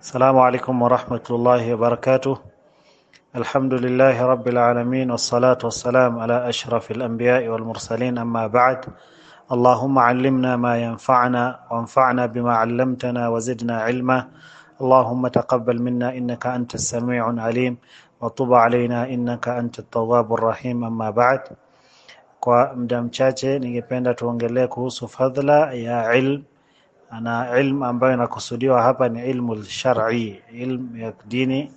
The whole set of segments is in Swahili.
السلام عليكم ورحمة الله وبركاته. الحمد لله رب العالمين والصلاة والسلام على أشرف الأنبياء والمرسلين أما بعد. اللهم علمنا ما ينفعنا وانفعنا بما علمتنا وزدنا علما. اللهم تقبل منا إنك أنت السميع العليم وطب علينا إنك أنت التواب الرحيم أما بعد. Kwa muda mchache ningependa tuongelee kuhusu fadhila ya ilm na ilmu ambayo inakusudiwa hapa ni ilmu shar'i ilmu ya dini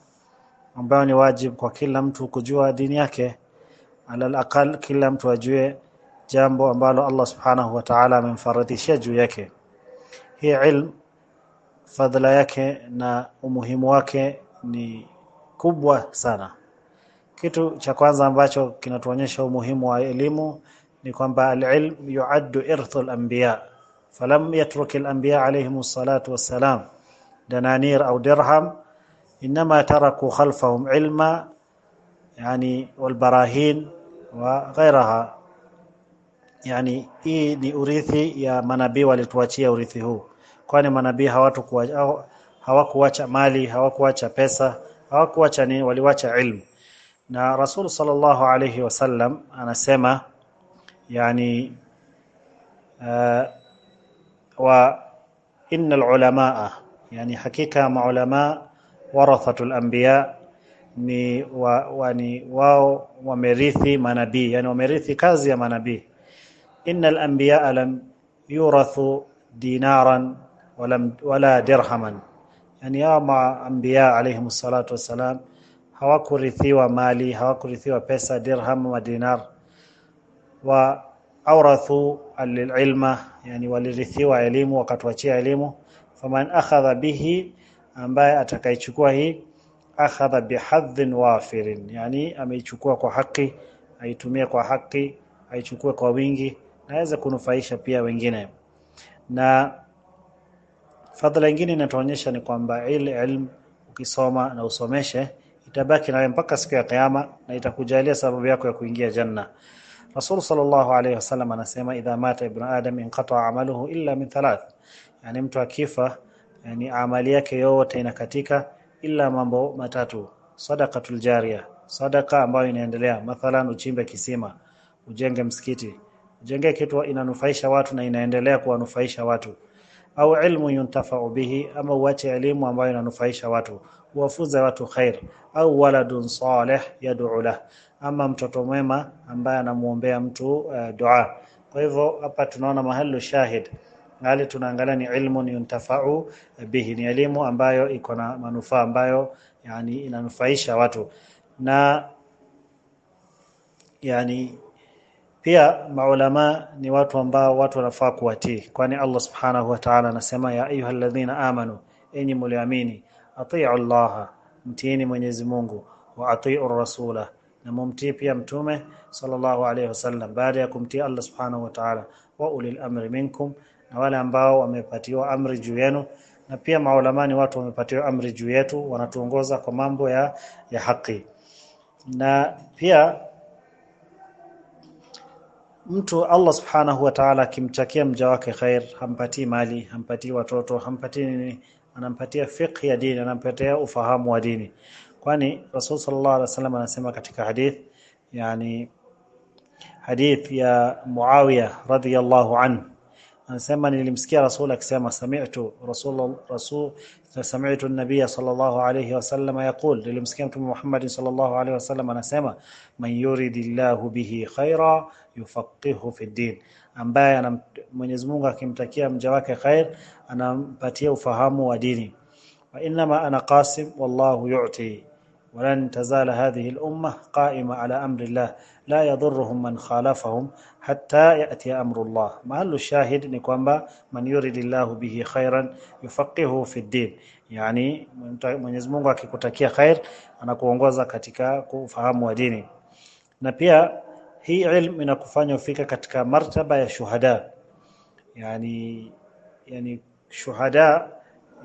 ambayo ni wajibu kwa kila mtu kujua dini yake. Alal aqal kila mtu ajue jambo ambalo Allah subhanahu wa ta'ala amemfaradhishia juu yake. Hii ilmu fadhila yake na umuhimu wake ni kubwa sana. Kitu cha kwanza ambacho kinatuonyesha umuhimu wa elimu ni kwamba alilm yuaddu irthul anbiya فلم يترك الأنبياء عليهم الصلاة والسلام. دنانير أو درهم إنما تركوا خلفهم علما يعني والبراهين وغيرها. يعني إيه نوريثي يا منابي والتواتي أوريثي هو. كون منابي هواكو واتش مالي هواكو واتش بيسا هواكو واتشني واليواتش علم. نا رسول صلى الله عليه وسلم أنا سيما يعني آه، wa innal ulamaa yani hakika maulama warathatul anbiya ni wa, wa ni wao wamerithi manabii yani wamerithi kazi ya manabii. Innal anbiya lam yurathu dinaran wala wala dirhaman. Yani ya ma anbiya alayhim salatu wassalam hawakurithiwa mali hawakurithiwa pesa dirham wa dinar. Wa awrathu alilma yani walirithiwa elimu wakatuachia elimu. faman akhadha bihi ambaye atakaichukua hii akhadha bihadhin wafirin yani ameichukua kwa haki aitumie kwa haki aichukue kwa wingi naweza kunufaisha pia wengine. Na fadhila nyingine inatuonyesha ni kwamba elimu ukisoma na usomeshe itabaki nawe mpaka siku ya kiyama na itakujalia sababu yako ya kuingia janna Rasul sallallahu alayhi wasallam anasema idha mata ibn adam inqataa amaluhu illa min thalath. Yani mtu akifa yani amali yake yote inakatika ila mambo matatu. Sadaqatul jariya sadaqa ambayo inaendelea. Mathalan uchimbe kisima ujenge msikiti. Ujenge kitu inanufaisha watu na inaendelea kuwanufaisha watu au ilmu yuntafa'u bihi ama uache elimu ambayo inanufaisha watu wafunze watu khair au waladun salih yad'u lah ama mtoto mwema ambaye anamuombea mtu uh, dua. Kwa hivyo hapa tunaona mahali shahid hali tunaangalia ni ilmu yuntafa'u bihi. Ni elimu ambayo iko na manufaa ambayo yani inanufaisha watu. Na yani pia maulama ni watu ambao watu wanafaa kuwatii. Kwani Allah subhanahu wa ta'ala anasema ya ayyuhalladhina amanu enyi mliamini atiu Allah mtiini Mwenyezi Mungu wa atiu rasula na mumtii pia mtume sallallahu alayhi wasallam baada ya kumtii Allah subhanahu wa ta'ala wa ulil amri minkum na wale ambao wamepatiwa amri juu yenu. Na pia maulama ni watu wamepatiwa amri juu yetu wanatuongoza kwa mambo ya ya haki. Na pia mtu Allah subhanahu wa ta'ala akimtakia mja wake khair hampatii mali hampatii watoto hampatii nini anampatia fiqh ya dini anampatia ufahamu wa dini. Kwani Rasul sallallahu alaihi wasallam anasema katika hadith yani hadith ya Muawiya radhiyallahu anhu anasema nilimsikia Rasul akisema sami'tu Rasul Rasul sami'tu an-nabiy sallallahu alayhi wasallam yaqul nilimsikia Mtume Muhammad sallallahu alayhi wasallam anasema man yuridillahu bihi khaira yufaqihu fi din ambaye Mwenyezi Mungu akimtakia mja wake khair anampatia ufahamu wa dini wa inma ana qasim wallahu yu'ti ولن تزال هذه الأمة قائمة على أمر الله la yadhurruhum man khalafahum hatta ya'ti amrullah. Mahallu shahid ni kwamba man yuridillahu bihi khairan yufaqihu fi din, yani Mwenyezi Mungu akikutakia khair anakuongoza katika kufahamu wa dini, na pia hii ilmu inakufanya ufika katika martaba ya shuhada yani, yani shuhada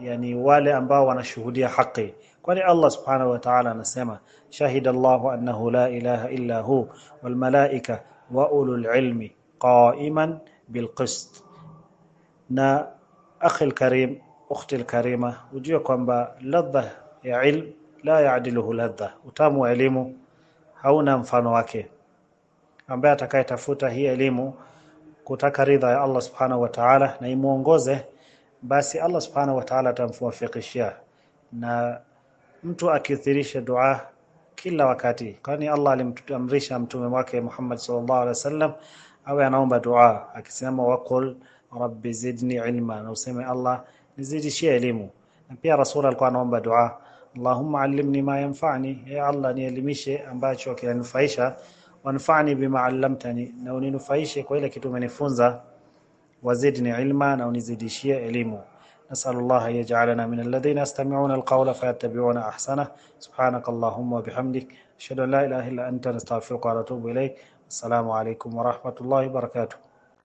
yani wale ambao wanashuhudia haki. Kwani Allah subhanahu wa ta'ala anasema shahida Allahu annahu la ilaha illa hu wal malaika wa ulul ilmi qa'iman bil qist. Na akhi karim ukhti alkarima ujue kwamba ladha ya ilm la yaadiluhu ladha. Utamu wa elimu hauna mfano wake. Ambaye atakayetafuta hii elimu kutaka ridha ya Allah subhanahu wa ta'ala na imuongoze basi Allah subhanahu wa ta'ala atamwafikishia na mtu akithirisha dua kila wakati kwani Allah alimamrisha mtume wake Muhammad sallallahu alaihi wasallam awe anaomba dua akisema waqul rabbi zidni ilma na useme Allah nizidishie elimu. Na pia rasul alikuwa anaomba dua Allahumma allimni ma yanfa'ni ya Allah nielimishe ambacho kinanufaisha wanfa'ni bima 'allamtani na uninufaishe kwa ile kitu umenifunza wazidni ilma na unizidishie elimu نسأل الله يجعلنا من الذين يستمعون القول فيتبعون أحسنه. سبحانك اللهم وبحمدك. أشهد أن لا إله إلا أنت. نستغفرك ونتوب إليك. السلام عليكم ورحمة الله وبركاته.